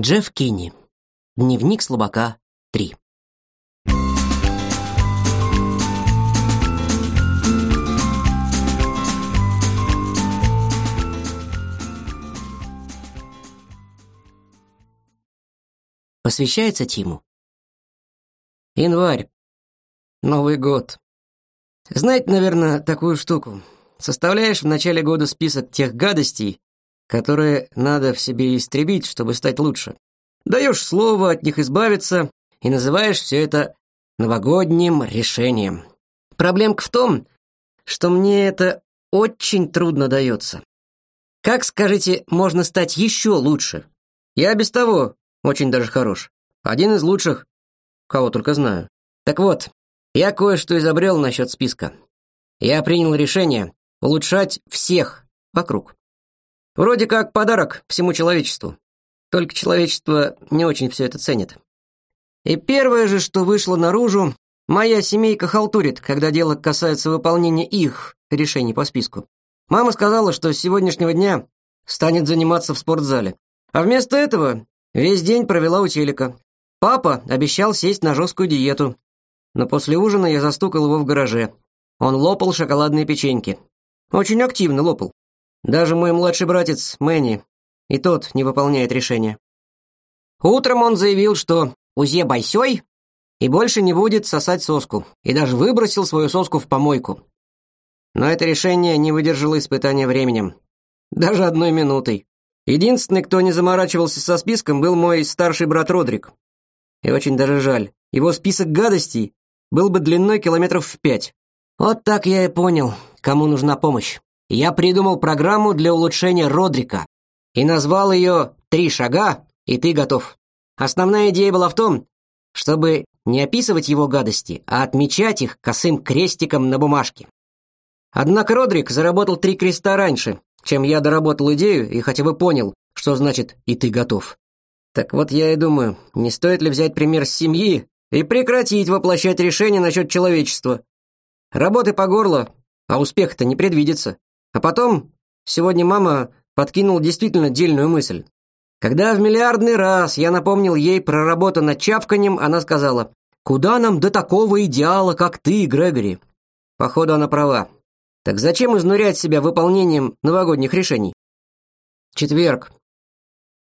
Джефф Кинни. Дневник слабака 3. Посвящается Тиму. Январь. Новый год. Знаете, наверное, такую штуку. Составляешь в начале года список тех гадостей, которые надо в себе истребить, чтобы стать лучше. Даешь слово от них избавиться и называешь все это новогодним решением. Проблемка в том, что мне это очень трудно дается. Как, скажите, можно стать еще лучше? Я без того очень даже хорош. Один из лучших, кого только знаю. Так вот, я кое-что изобрел насчет списка. Я принял решение улучшать всех вокруг. Вроде как подарок всему человечеству. Только человечество не очень все это ценит. И первое же, что вышло наружу, моя семейка халтурит, когда дело касается выполнения их решений по списку. Мама сказала, что с сегодняшнего дня станет заниматься в спортзале. А вместо этого весь день провела у телека. Папа обещал сесть на жесткую диету. Но после ужина я застукал его в гараже. Он лопал шоколадные печеньки. Очень активно лопал. Даже мой младший братец Мэнни, и тот не выполняет решения. Утром он заявил, что узе бойсёй и больше не будет сосать соску, и даже выбросил свою соску в помойку. Но это решение не выдержало испытания временем. Даже одной минутой. Единственный, кто не заморачивался со списком, был мой старший брат Родрик. И очень даже жаль. Его список гадостей был бы длиной километров в пять. Вот так я и понял, кому нужна помощь я придумал программу для улучшения Родрика и назвал ее «Три шага, и ты готов». Основная идея была в том, чтобы не описывать его гадости, а отмечать их косым крестиком на бумажке. Однако Родрик заработал три креста раньше, чем я доработал идею и хотя бы понял, что значит «и ты готов». Так вот я и думаю, не стоит ли взять пример с семьи и прекратить воплощать решения насчет человечества. Работы по горло, а успеха-то не предвидится. А потом, сегодня мама подкинула действительно дельную мысль. Когда в миллиардный раз я напомнил ей про работу над чавканем, она сказала, «Куда нам до такого идеала, как ты, Грегори?» Походу, она права. Так зачем изнурять себя выполнением новогодних решений? Четверг.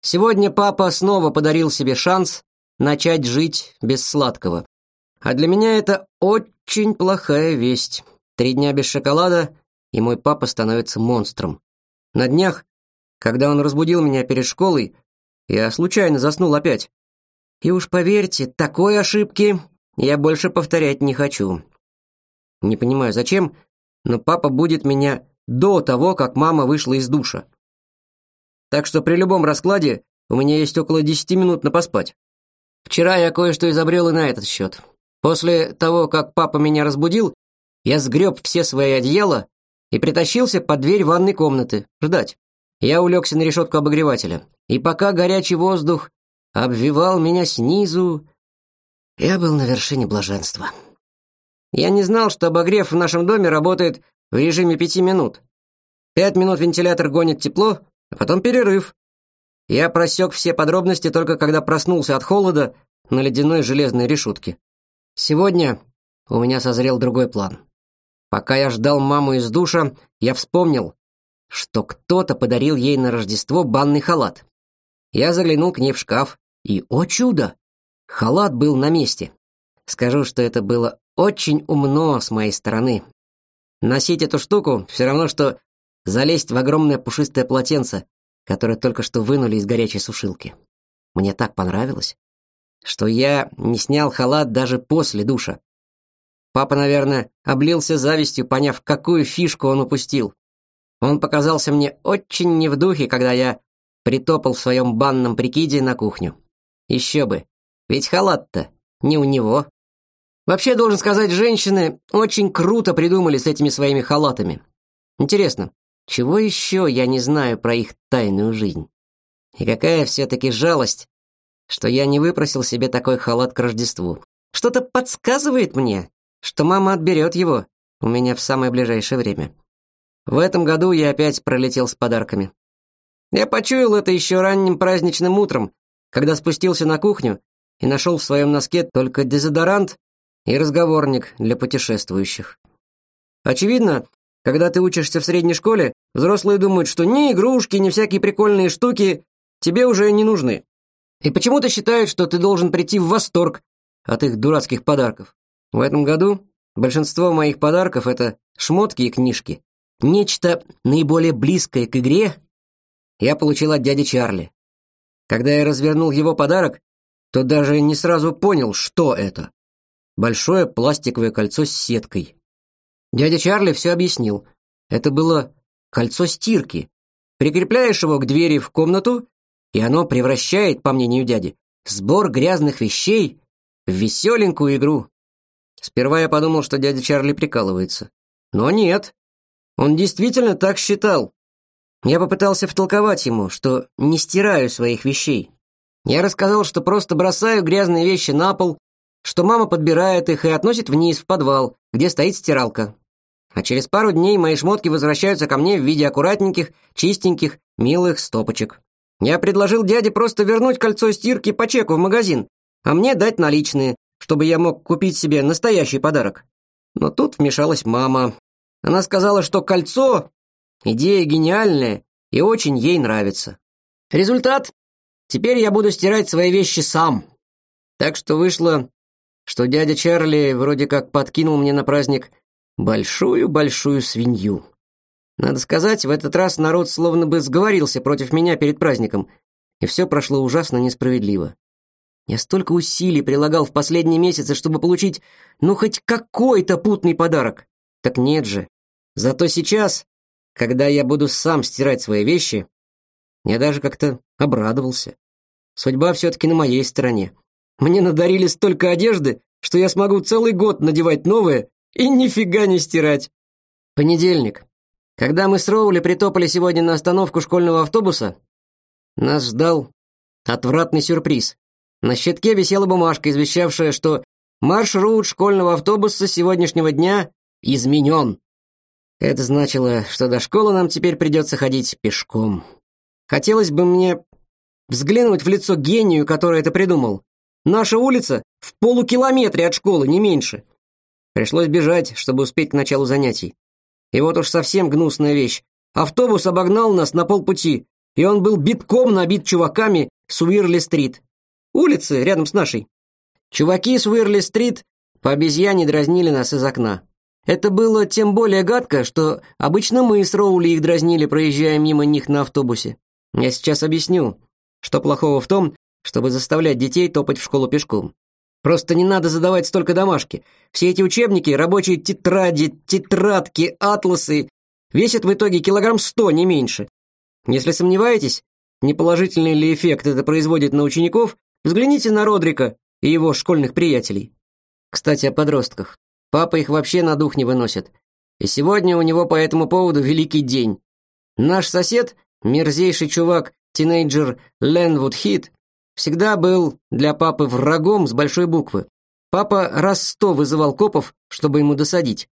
Сегодня папа снова подарил себе шанс начать жить без сладкого. А для меня это очень плохая весть. Три дня без шоколада и мой папа становится монстром. На днях, когда он разбудил меня перед школой, я случайно заснул опять. И уж поверьте, такой ошибки я больше повторять не хочу. Не понимаю, зачем, но папа будет меня до того, как мама вышла из душа. Так что при любом раскладе у меня есть около десяти минут на поспать. Вчера я кое-что изобрел и на этот счет. После того, как папа меня разбудил, я сгреб все свои одеяла и притащился под дверь ванной комнаты ждать. Я улегся на решетку обогревателя, и пока горячий воздух обвивал меня снизу, я был на вершине блаженства. Я не знал, что обогрев в нашем доме работает в режиме пяти минут. Пять минут вентилятор гонит тепло, а потом перерыв. Я просек все подробности только когда проснулся от холода на ледяной железной решетке. Сегодня у меня созрел другой план. Пока я ждал маму из душа, я вспомнил, что кто-то подарил ей на Рождество банный халат. Я заглянул к ней в шкаф, и, о чудо, халат был на месте. Скажу, что это было очень умно с моей стороны. Носить эту штуку все равно, что залезть в огромное пушистое полотенце, которое только что вынули из горячей сушилки. Мне так понравилось, что я не снял халат даже после душа. Папа, наверное, облился завистью, поняв, какую фишку он упустил. Он показался мне очень не в духе, когда я притопал в своем банном прикиде на кухню. Еще бы, ведь халат-то не у него. Вообще, должен сказать, женщины очень круто придумали с этими своими халатами. Интересно, чего еще я не знаю про их тайную жизнь? И какая все-таки жалость, что я не выпросил себе такой халат к Рождеству. Что-то подсказывает мне, что мама отберет его у меня в самое ближайшее время. В этом году я опять пролетел с подарками. Я почуял это еще ранним праздничным утром, когда спустился на кухню и нашел в своем носке только дезодорант и разговорник для путешествующих. Очевидно, когда ты учишься в средней школе, взрослые думают, что ни игрушки, ни всякие прикольные штуки тебе уже не нужны. И почему-то считают, что ты должен прийти в восторг от их дурацких подарков. В этом году большинство моих подарков это шмотки и книжки. Нечто наиболее близкое к игре я получил от дяди Чарли. Когда я развернул его подарок, то даже не сразу понял, что это. Большое пластиковое кольцо с сеткой. Дядя Чарли все объяснил. Это было кольцо стирки. Прикрепляешь его к двери в комнату, и оно превращает, по мнению дяди, сбор грязных вещей в веселенькую игру. Сперва я подумал, что дядя Чарли прикалывается. Но нет. Он действительно так считал. Я попытался втолковать ему, что не стираю своих вещей. Я рассказал, что просто бросаю грязные вещи на пол, что мама подбирает их и относит вниз в подвал, где стоит стиралка. А через пару дней мои шмотки возвращаются ко мне в виде аккуратненьких, чистеньких, милых стопочек. Я предложил дяде просто вернуть кольцо стирки по чеку в магазин, а мне дать наличные, чтобы я мог купить себе настоящий подарок. Но тут вмешалась мама. Она сказала, что кольцо — идея гениальная и очень ей нравится. Результат — теперь я буду стирать свои вещи сам. Так что вышло, что дядя Чарли вроде как подкинул мне на праздник большую-большую свинью. Надо сказать, в этот раз народ словно бы сговорился против меня перед праздником, и все прошло ужасно несправедливо. Я столько усилий прилагал в последние месяцы, чтобы получить, ну, хоть какой-то путный подарок. Так нет же. Зато сейчас, когда я буду сам стирать свои вещи, я даже как-то обрадовался. Судьба все-таки на моей стороне. Мне надарили столько одежды, что я смогу целый год надевать новое и нифига не стирать. Понедельник. Когда мы с Роули притопали сегодня на остановку школьного автобуса, нас ждал отвратный сюрприз. На щитке висела бумажка, извещавшая, что маршрут школьного автобуса сегодняшнего дня изменен. Это значило, что до школы нам теперь придется ходить пешком. Хотелось бы мне взглянуть в лицо гению, который это придумал. Наша улица в полукилометре от школы, не меньше. Пришлось бежать, чтобы успеть к началу занятий. И вот уж совсем гнусная вещь. Автобус обогнал нас на полпути, и он был битком набит чуваками с Уирли-стрит. Улицы рядом с нашей. Чуваки с Уирли-стрит по обезьяне дразнили нас из окна. Это было тем более гадко, что обычно мы с Роули их дразнили, проезжая мимо них на автобусе. Я сейчас объясню, что плохого в том, чтобы заставлять детей топать в школу пешком. Просто не надо задавать столько домашки. Все эти учебники, рабочие тетради, тетрадки, атласы весят в итоге килограмм сто, не меньше. Если сомневаетесь, неположительный ли эффект это производит на учеников, взгляните на Родрика и его школьных приятелей. Кстати, о подростках. Папа их вообще на дух не выносит. И сегодня у него по этому поводу великий день. Наш сосед, мерзейший чувак, тинейджер Ленвуд Хит, всегда был для папы врагом с большой буквы. Папа раз сто вызывал копов, чтобы ему досадить.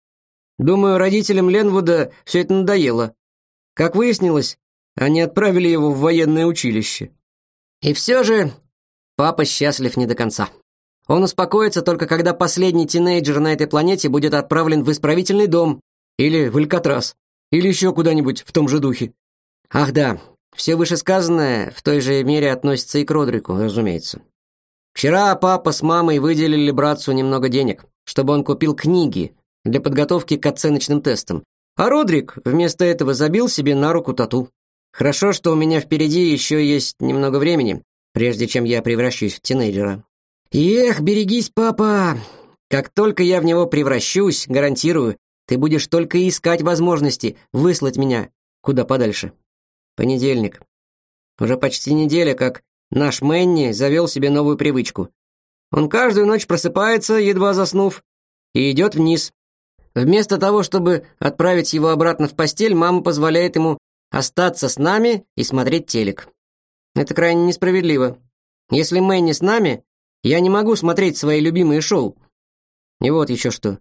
Думаю, родителям Ленвуда все это надоело. Как выяснилось, они отправили его в военное училище. И все же папа счастлив не до конца. Он успокоится только когда последний тинейджер на этой планете будет отправлен в исправительный дом или в Алькатрас, или еще куда-нибудь в том же духе. Ах да, все вышесказанное в той же мере относится и к Родрику, разумеется. Вчера папа с мамой выделили братцу немного денег, чтобы он купил книги для подготовки к оценочным тестам. А Родрик вместо этого забил себе на руку тату. Хорошо, что у меня впереди еще есть немного времени, прежде чем я превращусь в тинейджера. Эх, берегись, папа. Как только я в него превращусь, гарантирую, ты будешь только искать возможности выслать меня куда подальше. Понедельник. Уже почти неделя, как наш Мэнни завел себе новую привычку. Он каждую ночь просыпается, едва заснув, и идет вниз. Вместо того, чтобы отправить его обратно в постель, мама позволяет ему остаться с нами и смотреть телек. Это крайне несправедливо. Если Мэнни с нами, я не могу смотреть свои любимые шоу. И вот еще что.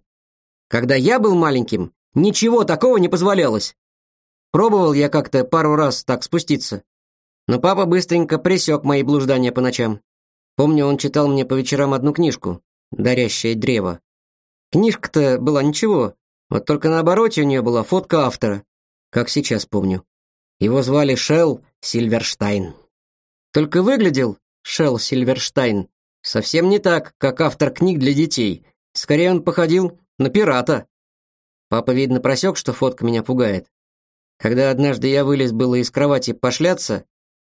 Когда я был маленьким, ничего такого не позволялось. Пробовал я как-то пару раз так спуститься. Но папа быстренько пресек мои блуждания по ночам. Помню, он читал мне по вечерам одну книжку «Дарящее древо». Книжка-то была ничего, вот только на обороте у нее была фотка автора, как сейчас помню. Его звали Шелл Сильверштайн. Только выглядел Шелл Сильверштайн совсем не так, как автор книг для детей. Скорее он походил на пирата. Папа, видно, просек, что фотка меня пугает. Когда однажды я вылез было из кровати пошляться,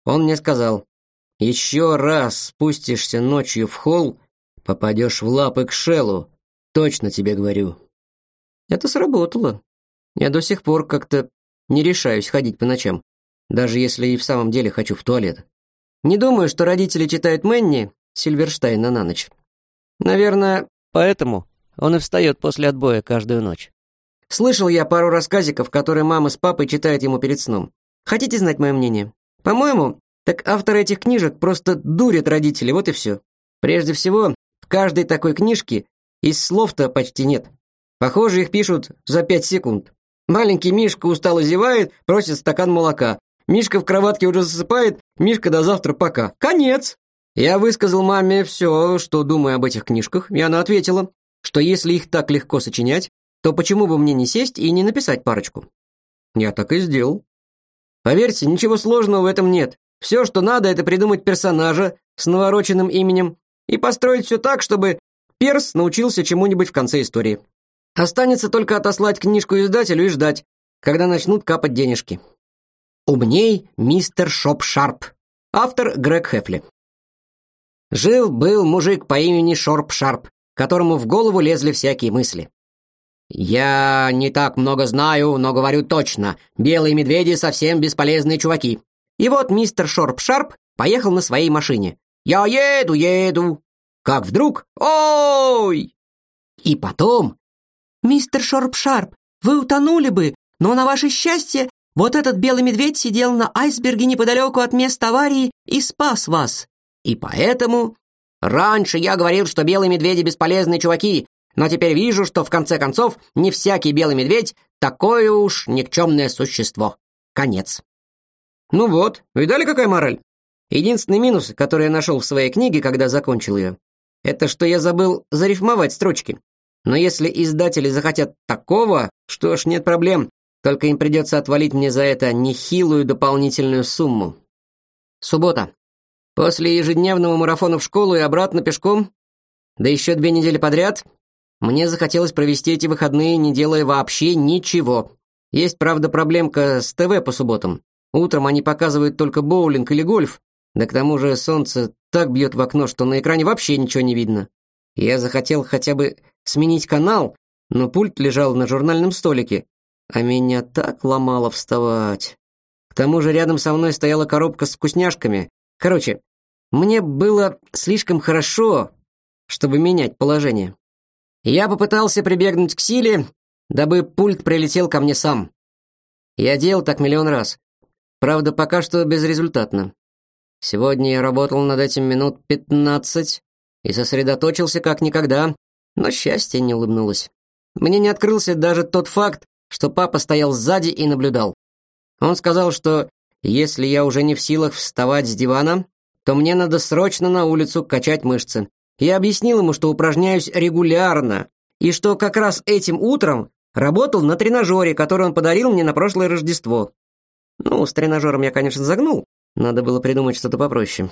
он мне сказал, «Еще раз спустишься ночью в холл, попадешь в лапы к Шеллу, точно тебе говорю». Это сработало. Я до сих пор как-то не решаюсь ходить по ночам, даже если и в самом деле хочу в туалет. Не думаю, что родители читают Мэнни Сильверштейна на ночь. Наверное, поэтому он и встает после отбоя каждую ночь. Слышал я пару рассказиков, которые мама с папой читают ему перед сном. Хотите знать мое мнение? По-моему, так авторы этих книжек просто дурят родителей, вот и все. Прежде всего, в каждой такой книжке из слов-то почти нет. Похоже, их пишут за пять секунд. Маленький Мишка устало зевает, просит стакан молока. Мишка в кроватке уже засыпает, Мишка до завтра пока. Конец. Я высказал маме все, что думаю об этих книжках, и она ответила, что если их так легко сочинять, то почему бы мне не сесть и не написать парочку? Я так и сделал. Поверьте, ничего сложного в этом нет. Все, что надо, это придумать персонажа с навороченным именем и построить все так, чтобы Перс научился чему-нибудь в конце истории. Останется только отослать книжку издателю и ждать, когда начнут капать денежки. Умней мистер Шоп Шарп. Автор Грег Хефли. Жил-был мужик по имени Шорп Шарп, которому в голову лезли всякие мысли. «Я не так много знаю, но говорю точно, белые медведи совсем бесполезные чуваки». И вот мистер Шорп Шарп поехал на своей машине. «Я еду, еду!» Как вдруг «Ой!» И потом «Мистер Шорп-Шарп, вы утонули бы, но на ваше счастье вот этот белый медведь сидел на айсберге неподалеку от места аварии и спас вас. И поэтому... Раньше я говорил, что белые медведи бесполезные чуваки, но теперь вижу, что в конце концов не всякий белый медведь такое уж никчемное существо. Конец. Ну вот, видали, какая мораль? Единственный минус, который я нашел в своей книге, когда закончил ее, это что я забыл зарифмовать строчки. Но если издатели захотят такого, что ж, нет проблем, только им придется отвалить мне за это нехилую дополнительную сумму. Суббота. После ежедневного марафона в школу и обратно пешком, да еще две недели подряд, мне захотелось провести эти выходные, не делая вообще ничего. Есть, правда, проблемка с ТВ по субботам. Утром они показывают только боулинг или гольф, да к тому же солнце так бьет в окно, что на экране вообще ничего не видно. Я захотел хотя бы сменить канал, но пульт лежал на журнальном столике, а меня так ломало вставать. К тому же рядом со мной стояла коробка с вкусняшками. Короче, мне было слишком хорошо, чтобы менять положение. Я попытался прибегнуть к силе, дабы пульт прилетел ко мне сам. Я делал так миллион раз. Правда, пока что безрезультатно. Сегодня я работал над этим минут пятнадцать и сосредоточился как никогда, но счастье не улыбнулось. Мне не открылся даже тот факт, что папа стоял сзади и наблюдал. Он сказал, что если я уже не в силах вставать с дивана, то мне надо срочно на улицу качать мышцы. Я объяснил ему, что упражняюсь регулярно, и что как раз этим утром работал на тренажере, который он подарил мне на прошлое Рождество. Ну, с тренажером я, конечно, загнул. Надо было придумать что-то попроще.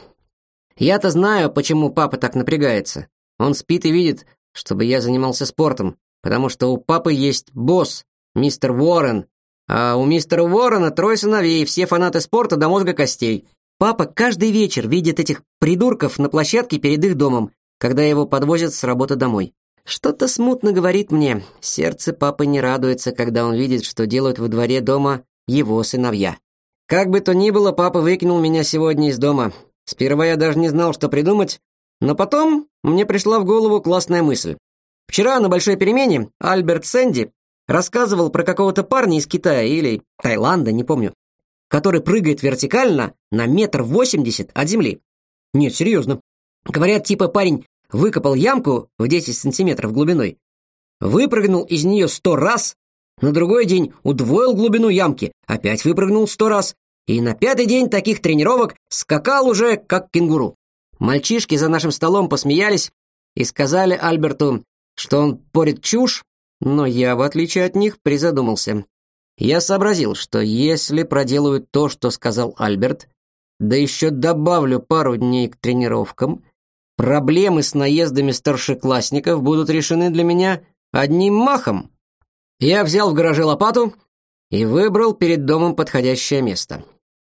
Я-то знаю, почему папа так напрягается. Он спит и видит, чтобы я занимался спортом, потому что у папы есть босс, мистер Уоррен, а у мистера Уоррена трое сыновей, все фанаты спорта до мозга костей. Папа каждый вечер видит этих придурков на площадке перед их домом, когда его подвозят с работы домой. Что-то смутно говорит мне, сердце папы не радуется, когда он видит, что делают во дворе дома его сыновья. Как бы то ни было, папа выкинул меня сегодня из дома. Сперва я даже не знал, что придумать, но потом мне пришла в голову классная мысль. Вчера на большой перемене Альберт Сэнди рассказывал про какого-то парня из Китая или Таиланда, не помню, который прыгает вертикально на метр восемьдесят от земли. Нет, серьезно. Говорят, типа парень выкопал ямку в 10 сантиметров глубиной, выпрыгнул из нее сто раз, на другой день удвоил глубину ямки, опять выпрыгнул сто раз, и на пятый день таких тренировок скакал уже как кенгуру. Мальчишки за нашим столом посмеялись и сказали Альберту, что он порит чушь, но я, в отличие от них, призадумался. Я сообразил, что если проделаю то, что сказал Альберт, да еще добавлю пару дней к тренировкам, проблемы с наездами старшеклассников будут решены для меня одним махом. Я взял в гараже лопату и выбрал перед домом подходящее место.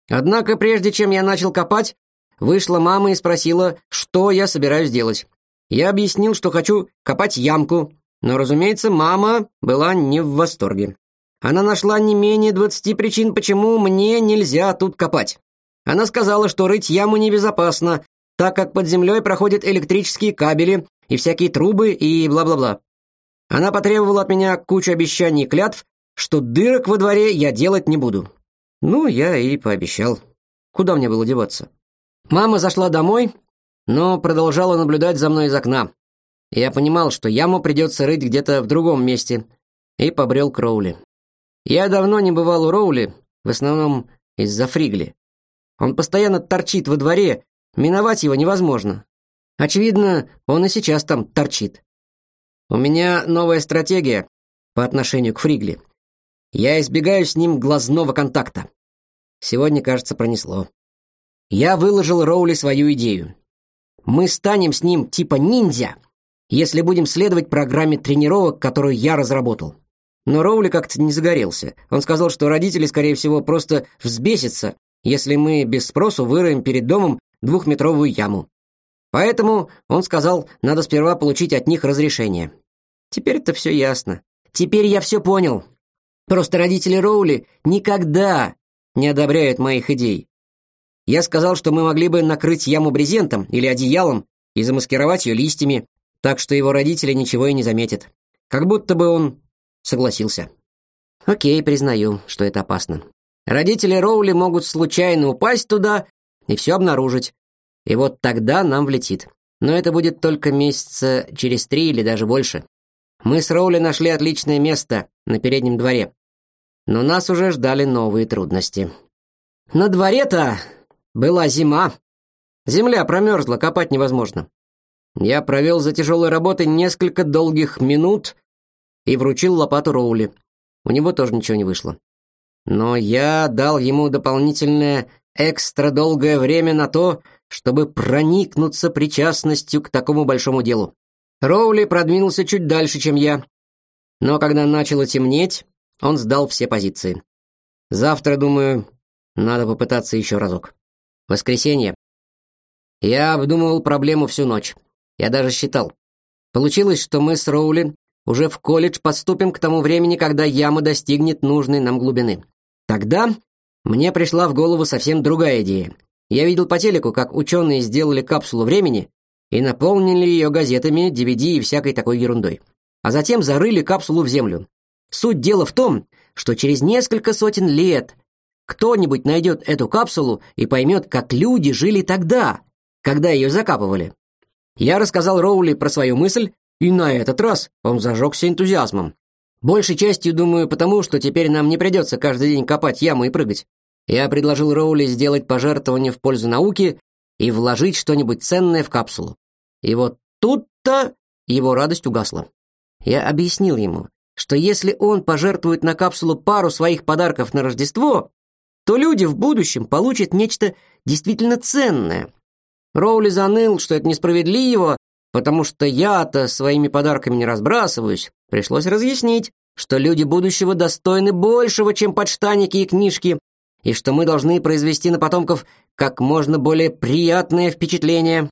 Однако прежде чем я начал копать, вышла мама и спросила, что я собираюсь делать. Я объяснил, что хочу копать ямку, но, разумеется, мама была не в восторге. Она нашла не менее двадцати причин, почему мне нельзя тут копать. Она сказала, что рыть яму небезопасно, так как под землей проходят электрические кабели и всякие трубы и бла-бла-бла. Она потребовала от меня кучу обещаний и клятв, что дырок во дворе я делать не буду. Ну, я и пообещал. Куда мне было деваться? Мама зашла домой, но продолжала наблюдать за мной из окна. Я понимал, что яму придется рыть где-то в другом месте, и побрел к Роули. Я давно не бывал у Роули, в основном из-за Фригли. Он постоянно торчит во дворе, миновать его невозможно. Очевидно, он и сейчас там торчит. У меня новая стратегия по отношению к Фригли. Я избегаю с ним глазного контакта. Сегодня, кажется, пронесло. Я выложил Роули свою идею. Мы станем с ним типа ниндзя, если будем следовать программе тренировок, которую я разработал. Но Роули как-то не загорелся. Он сказал, что родители, скорее всего, просто взбесятся, если мы без спросу выроем перед домом двухметровую яму. Поэтому он сказал, надо сперва получить от них разрешение. Теперь это все ясно. Теперь я все понял. Просто родители Роули никогда не одобряют моих идей. Я сказал, что мы могли бы накрыть яму брезентом или одеялом и замаскировать ее листьями, так что его родители ничего и не заметят. Как будто бы он согласился. Окей, признаю, что это опасно. Родители Роули могут случайно упасть туда и все обнаружить. И вот тогда нам влетит. Но это будет только месяца через три или даже больше. Мы с Роули нашли отличное место на переднем дворе. Но нас уже ждали новые трудности. На дворе-то была зима. Земля промерзла, копать невозможно. Я провел за тяжелой работой несколько долгих минут и вручил лопату Роули. У него тоже ничего не вышло. Но я дал ему дополнительное экстра долгое время на то, чтобы проникнуться причастностью к такому большому делу. Роули продвинулся чуть дальше, чем я. Но когда начало темнеть, он сдал все позиции. Завтра, думаю, надо попытаться еще разок. Воскресенье. Я обдумывал проблему всю ночь. Я даже считал. Получилось, что мы с Роули уже в колледж поступим к тому времени, когда яма достигнет нужной нам глубины. Тогда мне пришла в голову совсем другая идея. Я видел по телеку, как ученые сделали капсулу времени и наполнили ее газетами, DVD и всякой такой ерундой. А затем зарыли капсулу в землю. Суть дела в том, что через несколько сотен лет кто-нибудь найдет эту капсулу и поймет, как люди жили тогда, когда ее закапывали. Я рассказал Роули про свою мысль, и на этот раз он зажегся энтузиазмом. Большей частью, думаю, потому, что теперь нам не придется каждый день копать яму и прыгать. Я предложил Роули сделать пожертвование в пользу науки и вложить что-нибудь ценное в капсулу. И вот тут-то его радость угасла. Я объяснил ему, что если он пожертвует на капсулу пару своих подарков на Рождество, то люди в будущем получат нечто действительно ценное. Роули заныл, что это несправедливо, потому что я-то своими подарками не разбрасываюсь. Пришлось разъяснить, что люди будущего достойны большего, чем подштанники и книжки, и что мы должны произвести на потомков как можно более приятное впечатление.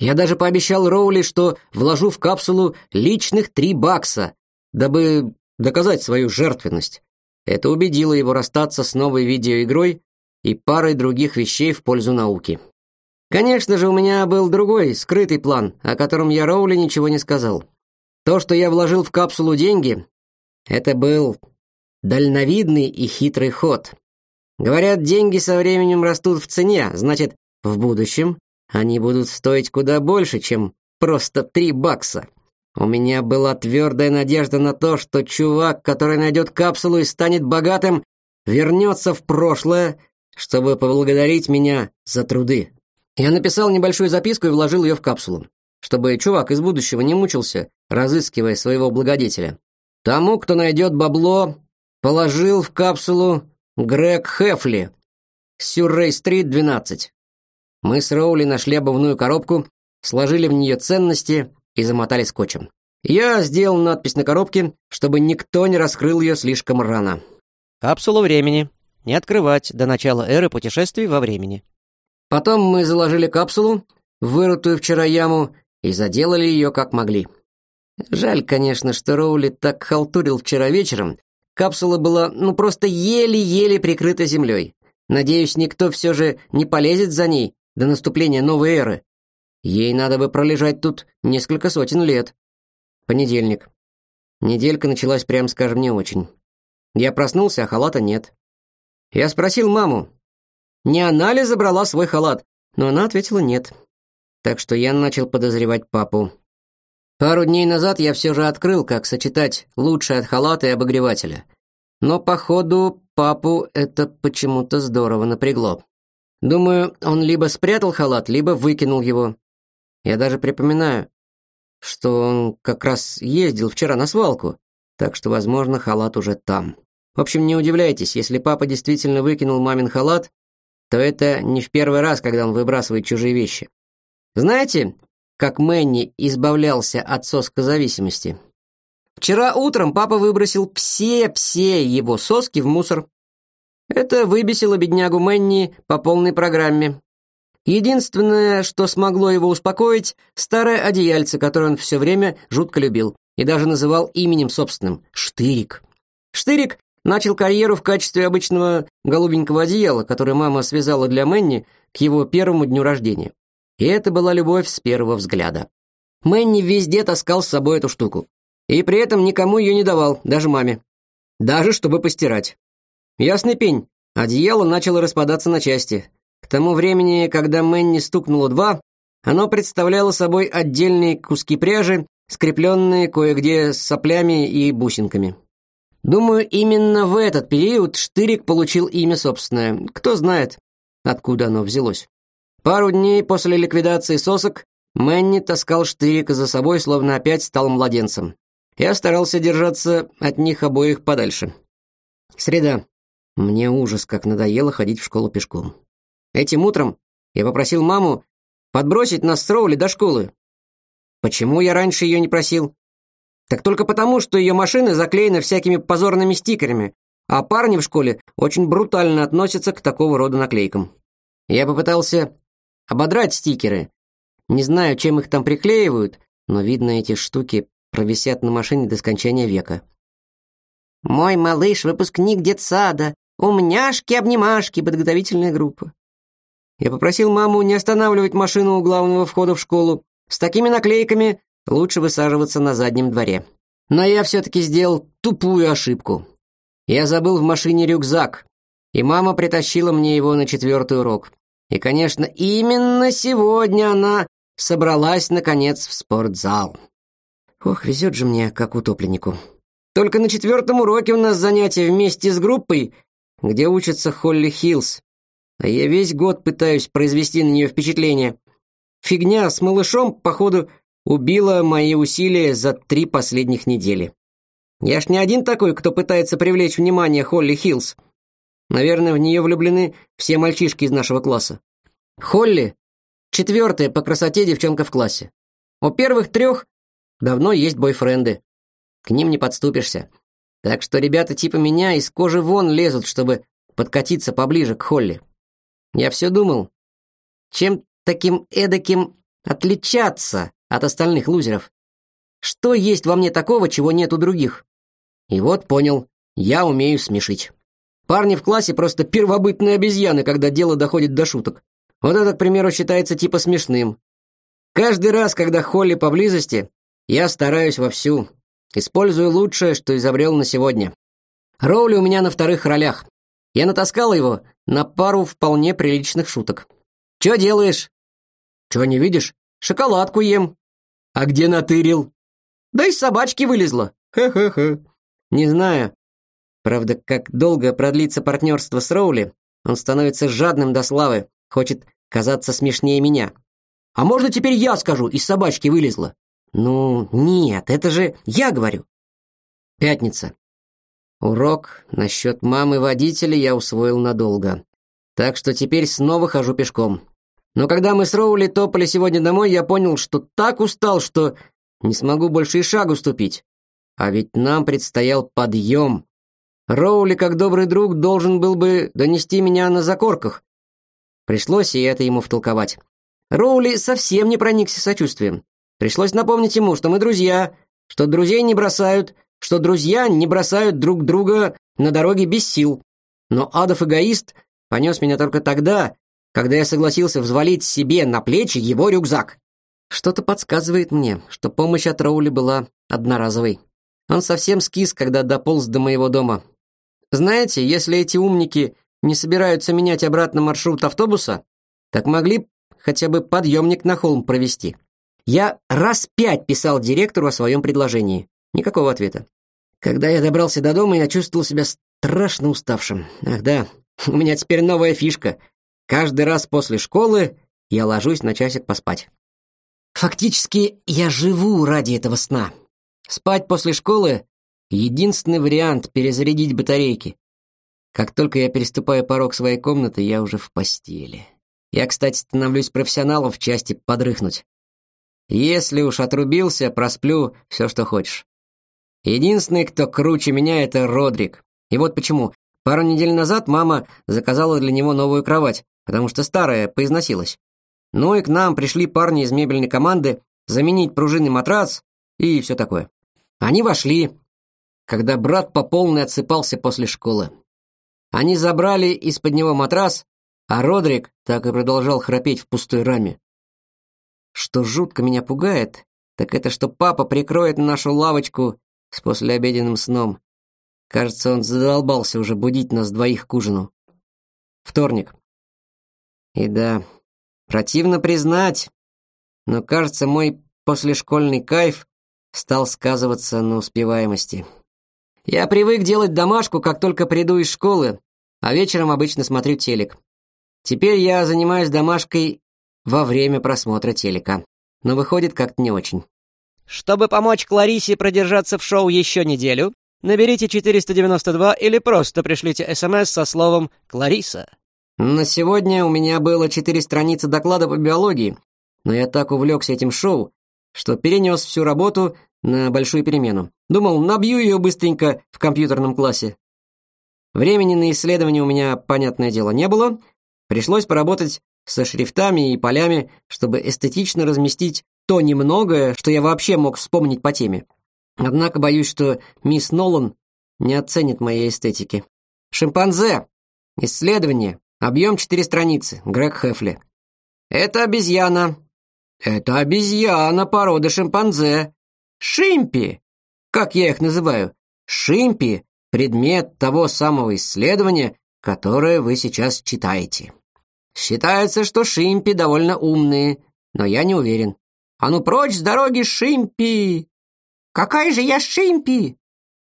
Я даже пообещал Роули, что вложу в капсулу личных три бакса, дабы доказать свою жертвенность. Это убедило его расстаться с новой видеоигрой и парой других вещей в пользу науки. Конечно же, у меня был другой, скрытый план, о котором я Роули ничего не сказал. То, что я вложил в капсулу деньги, это был дальновидный и хитрый ход. Говорят, деньги со временем растут в цене, значит, в будущем они будут стоить куда больше, чем просто три бакса. У меня была твердая надежда на то, что чувак, который найдет капсулу и станет богатым, вернется в прошлое, чтобы поблагодарить меня за труды. Я написал небольшую записку и вложил ее в капсулу, чтобы чувак из будущего не мучился, разыскивая своего благодетеля. Тому, кто найдет бабло, положил в капсулу Грег Хефли, Сюррей-стрит, 12. Мы с Роули нашли обувную коробку, сложили в нее ценности и замотали скотчем. Я сделал надпись на коробке, чтобы никто не раскрыл ее слишком рано. Капсула времени. Не открывать до начала эры путешествий во времени. Потом мы заложили капсулу, вырытую вчера яму, и заделали ее как могли. Жаль, конечно, что Роули так халтурил вчера вечером. Капсула была, ну, просто еле-еле прикрыта землей. Надеюсь, никто все же не полезет за ней до наступления новой эры. Ей надо бы пролежать тут несколько сотен лет. Понедельник. Неделька началась, прям скажем, не очень. Я проснулся, а халата нет. Я спросил маму, не она ли забрала свой халат, но она ответила нет. Так что я начал подозревать папу. Пару дней назад я все же открыл, как сочетать лучшее от халата и обогревателя. Но, походу, папу это почему-то здорово напрягло. Думаю, он либо спрятал халат, либо выкинул его. Я даже припоминаю, что он как раз ездил вчера на свалку, так что, возможно, халат уже там. В общем, не удивляйтесь, если папа действительно выкинул мамин халат, то это не в первый раз, когда он выбрасывает чужие вещи. Знаете, как Мэнни избавлялся от соскозависимости? Вчера утром папа выбросил все-все его соски в мусор. Это выбесило беднягу Мэнни по полной программе. Единственное, что смогло его успокоить, старое одеяльце, которое он все время жутко любил и даже называл именем собственным — Штырик. Штырик начал карьеру в качестве обычного голубенького одеяла, которое мама связала для Мэнни к его первому дню рождения. И это была любовь с первого взгляда. Мэнни везде таскал с собой эту штуку. И при этом никому ее не давал, даже маме. Даже чтобы постирать. Ясный пень, одеяло начало распадаться на части. К тому времени, когда Мэнни стукнуло два, оно представляло собой отдельные куски пряжи, скрепленные кое-где соплями и бусинками. Думаю, именно в этот период Штырик получил имя собственное. Кто знает, откуда оно взялось. Пару дней после ликвидации сосок Мэнни таскал Штырика за собой, словно опять стал младенцем. Я старался держаться от них обоих подальше. Среда. Мне ужас, как надоело ходить в школу пешком. Этим утром я попросил маму подбросить нас с Роули до школы. Почему я раньше ее не просил? Так только потому, что ее машины заклеены всякими позорными стикерами, а парни в школе очень брутально относятся к такого рода наклейкам. Я попытался ободрать стикеры. Не знаю, чем их там приклеивают, но видно, эти штуки провисят на машине до скончания века. «Мой малыш — выпускник детсада, умняшки-обнимашки, подготовительная группа». Я попросил маму не останавливать машину у главного входа в школу. С такими наклейками лучше высаживаться на заднем дворе. Но я все-таки сделал тупую ошибку. Я забыл в машине рюкзак, и мама притащила мне его на четвертый урок. И, конечно, именно сегодня она собралась, наконец, в спортзал. Ох, везет же мне, как утопленнику. Только на четвертом уроке у нас занятие вместе с группой, где учится Холли Хиллс. А я весь год пытаюсь произвести на нее впечатление. Фигня с малышом, походу, убила мои усилия за три последних недели. Я ж не один такой, кто пытается привлечь внимание Холли Хиллс. Наверное, в нее влюблены все мальчишки из нашего класса. Холли — четвертая по красоте девчонка в классе. У первых трех давно есть бойфренды. К ним не подступишься. Так что ребята типа меня из кожи вон лезут, чтобы подкатиться поближе к Холли. Я все думал, чем таким эдаким отличаться от остальных лузеров? Что есть во мне такого, чего нет у других? И вот понял, я умею смешить. Парни в классе просто первобытные обезьяны, когда дело доходит до шуток. Вот это, к примеру, считается типа смешным. Каждый раз, когда Холли поблизости, я стараюсь вовсю. Использую лучшее, что изобрел на сегодня. Роули у меня на вторых ролях. Я натаскал его на пару вполне приличных шуток. «Чё делаешь?» «Чего не видишь? Шоколадку ем». «А где натырил?» «Да из собачки вылезла». «Ха-ха-ха». Не знаю, правда, как долго продлится партнерство с Роули, Он становится жадным до славы, хочет казаться смешнее меня. А можно теперь я скажу, из собачки вылезла? Ну, нет, это же я говорю. Пятница. Урок насчет мамы водителя я усвоил надолго. Так что теперь снова хожу пешком. Но когда мы с Роули топали сегодня домой, я понял, что так устал, что не смогу больше и шагу ступить. А ведь нам предстоял подъем. Роули, как добрый друг, должен был бы донести меня на закорках. Пришлось и это ему втолковать. Роули совсем не проникся сочувствием. Пришлось напомнить ему, что мы друзья, что друзей не бросают, что друзья не бросают друг друга на дороге без сил. Но адов эгоист понес меня только тогда, когда я согласился взвалить себе на плечи его рюкзак. Что-то подсказывает мне, что помощь от Роули была одноразовой. Он совсем скис, когда дополз до моего дома. Знаете, если эти умники не собираются менять обратно маршрут автобуса, так могли хотя бы подъемник на холм провести. Я раз пять писал директору о своем предложении. Никакого ответа. Когда я добрался до дома, я чувствовал себя страшно уставшим. Ах да, у меня теперь новая фишка. Каждый раз после школы я ложусь на часик поспать. Фактически, я живу ради этого сна. Спать после школы — единственный вариант перезарядить батарейки. Как только я переступаю порог своей комнаты, я уже в постели. Я, кстати, становлюсь профессионалом в части подрыхнуть. Если уж отрубился, просплю все, что хочешь. Единственный, кто круче меня, это Родрик. И вот почему. Пару недель назад мама заказала для него новую кровать, потому что старая поизносилась. Ну и к нам пришли парни из мебельной команды заменить пружинный матрас и все такое. Они вошли, когда брат по полной отсыпался после школы. Они забрали из-под него матрас, а Родрик так и продолжал храпеть в пустой раме. Что жутко меня пугает, так это что папа прикроет нашу лавочку с послеобеденным сном. Кажется, он задолбался уже будить нас двоих к ужину. Вторник. И да, противно признать, но, кажется, мой послешкольный кайф стал сказываться на успеваемости. Я привык делать домашку, как только приду из школы, а вечером обычно смотрю телек. Теперь я занимаюсь домашкой во время просмотра телека, но выходит как-то не очень. Чтобы помочь Кларисе продержаться в шоу еще неделю, наберите 492 или просто пришлите СМС со словом «Клариса». На сегодня у меня было четыре страницы доклада по биологии, но я так увлекся этим шоу, что перенес всю работу на большую перемену. Думал, набью ее быстренько в компьютерном классе. Времени на исследование у меня, понятное дело, не было. Пришлось поработать со шрифтами и полями, чтобы эстетично разместить то немногое, что я вообще мог вспомнить по теме. Однако боюсь, что мисс Нолан не оценит моей эстетики. Шимпанзе. Исследование. Объем четыре страницы. Грег Хефли. Это обезьяна. Это обезьяна породы шимпанзе. Шимпи. Как я их называю? Шимпи — предмет того самого исследования, которое вы сейчас читаете. Считается, что шимпи довольно умные, но я не уверен. А ну прочь с дороги, шимпи! Какая же я шимпи?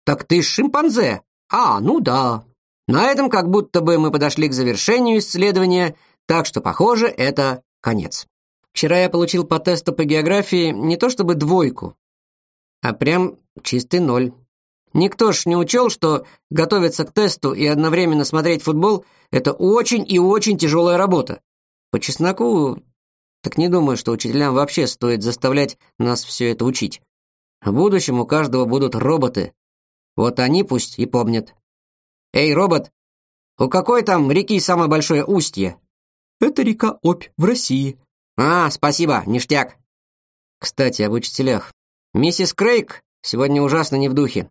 Так ты шимпанзе. А, ну да. На этом как будто бы мы подошли к завершению исследования, так что, похоже, это конец. Вчера я получил по тесту по географии не то чтобы двойку, а прям чистый ноль. Никто ж не учел, что готовиться к тесту и одновременно смотреть футбол — это очень и очень тяжелая работа. По чесноку, так не думаю, что учителям вообще стоит заставлять нас все это учить. В будущем у каждого будут роботы. Вот они пусть и помнят. Эй, робот, у какой там реки самое большое устье? Это река Обь в России. А, спасибо, ништяк. Кстати, об учителях. Миссис Крейг сегодня ужасно не в духе.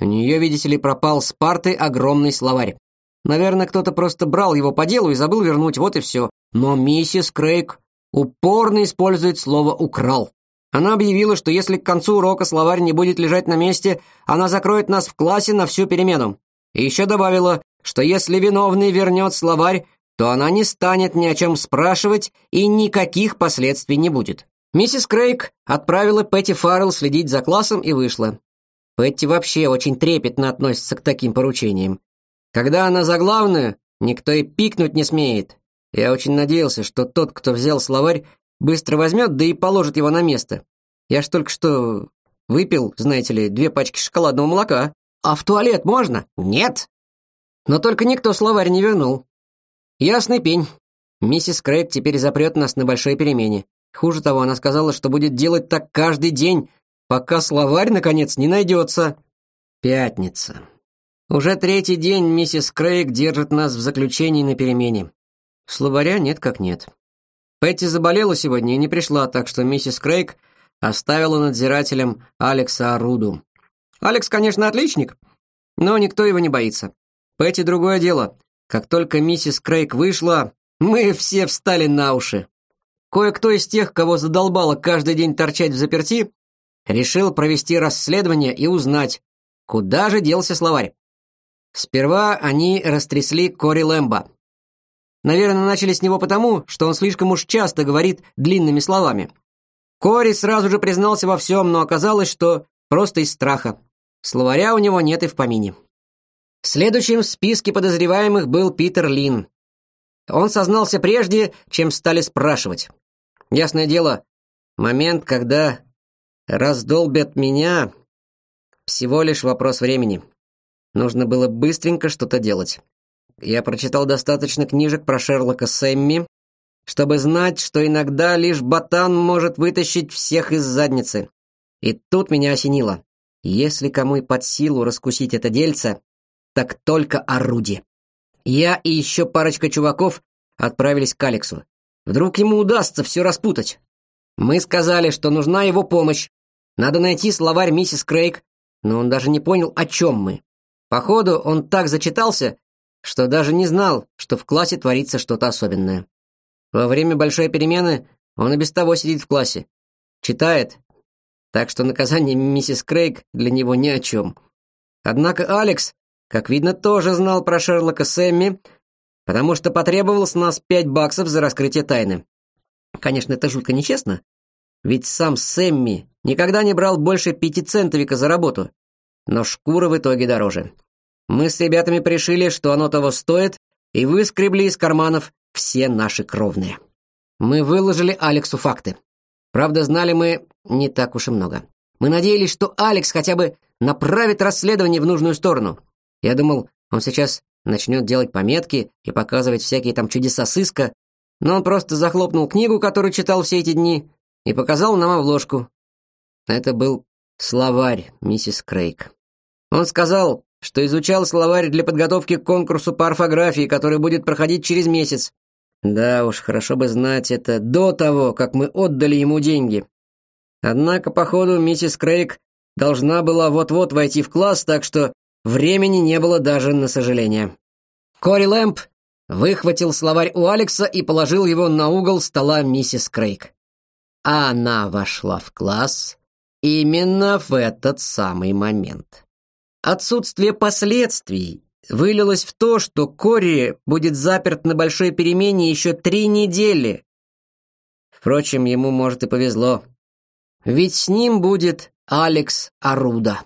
У нее, видите ли, пропал с парты огромный словарь. Наверное, кто-то просто брал его по делу и забыл вернуть, вот и все. Но миссис Крейг упорно использует слово «украл». Она объявила, что если к концу урока словарь не будет лежать на месте, она закроет нас в классе на всю перемену. И еще добавила, что если виновный вернет словарь, то она не станет ни о чем спрашивать и никаких последствий не будет. Миссис Крейг отправила Пэтти Фаррелл следить за классом и вышла. Пэтти вообще очень трепетно относится к таким поручениям. Когда она за главную, никто и пикнуть не смеет. Я очень надеялся, что тот, кто взял словарь, быстро возьмет, да и положит его на место. Я ж только что выпил, знаете ли, две пачки шоколадного молока. А в туалет можно? Нет. Но только никто словарь не вернул. Ясный пень. Миссис Крейг теперь запрет нас на большой перемене. Хуже того, она сказала, что будет делать так каждый день, пока словарь, наконец, не найдется. Пятница. Уже третий день миссис Крейг держит нас в заключении на перемене. Словаря нет как нет. Петти заболела сегодня и не пришла, так что миссис Крейг оставила надзирателем Алекса Аруду. Алекс, конечно, отличник, но никто его не боится. Петти другое дело. Как только миссис Крейг вышла, мы все встали на уши. Кое-кто из тех, кого задолбало каждый день торчать в заперти, решил провести расследование и узнать, куда же делся словарь. Сперва они растрясли Кори Лэмбо. Наверное, начали с него потому, что он слишком уж часто говорит длинными словами. Кори сразу же признался во всем, но оказалось, что просто из страха. Словаря у него нет и в помине. Следующим в списке подозреваемых был Питер Лин. Он сознался прежде, чем стали спрашивать. Ясное дело, момент, когда раздолбят меня, всего лишь вопрос времени. Нужно было быстренько что-то делать. Я прочитал достаточно книжек про Шерлока Сэмми, чтобы знать, что иногда лишь ботан может вытащить всех из задницы. И тут меня осенило. Если кому и под силу раскусить это дельце, так только орудие. Я и еще парочка чуваков отправились к Алексу. Вдруг ему удастся все распутать. Мы сказали, что нужна его помощь. Надо найти словарь миссис Крейг, но он даже не понял, о чем мы. Походу, он так зачитался, что даже не знал, что в классе творится что-то особенное. Во время большой перемены он и без того сидит в классе. Читает. Так что наказание миссис Крейг для него ни о чем. Однако Алекс, как видно, тоже знал про Шерлока Сэмми, потому что потребовал с нас пять баксов за раскрытие тайны. Конечно, это жутко нечестно, ведь сам Сэмми никогда не брал больше пяти центовика за работу, но шкура в итоге дороже. Мы с ребятами пришили, что оно того стоит, и выскребли из карманов все наши кровные. Мы выложили Алексу факты. Правда, знали мы не так уж и много. Мы надеялись, что Алекс хотя бы направит расследование в нужную сторону. Я думал, он сейчас начнет делать пометки и показывать всякие там чудеса сыска, но он просто захлопнул книгу, которую читал все эти дни, и показал нам обложку. Это был словарь миссис Крейг. Он сказал, что изучал словарь для подготовки к конкурсу по орфографии, который будет проходить через месяц. Да уж, хорошо бы знать это до того, как мы отдали ему деньги. Однако, походу, миссис Крейг должна была вот-вот войти в класс, так что времени не было даже на сожаление. Кори Лэмп выхватил словарь у Алекса и положил его на угол стола миссис Крейг. А она вошла в класс именно в этот самый момент. Отсутствие последствий вылилось в то, что Кори будет заперт на большой перемене еще три недели. Впрочем, ему, может, и повезло. Ведь с ним будет Алекс Аруда.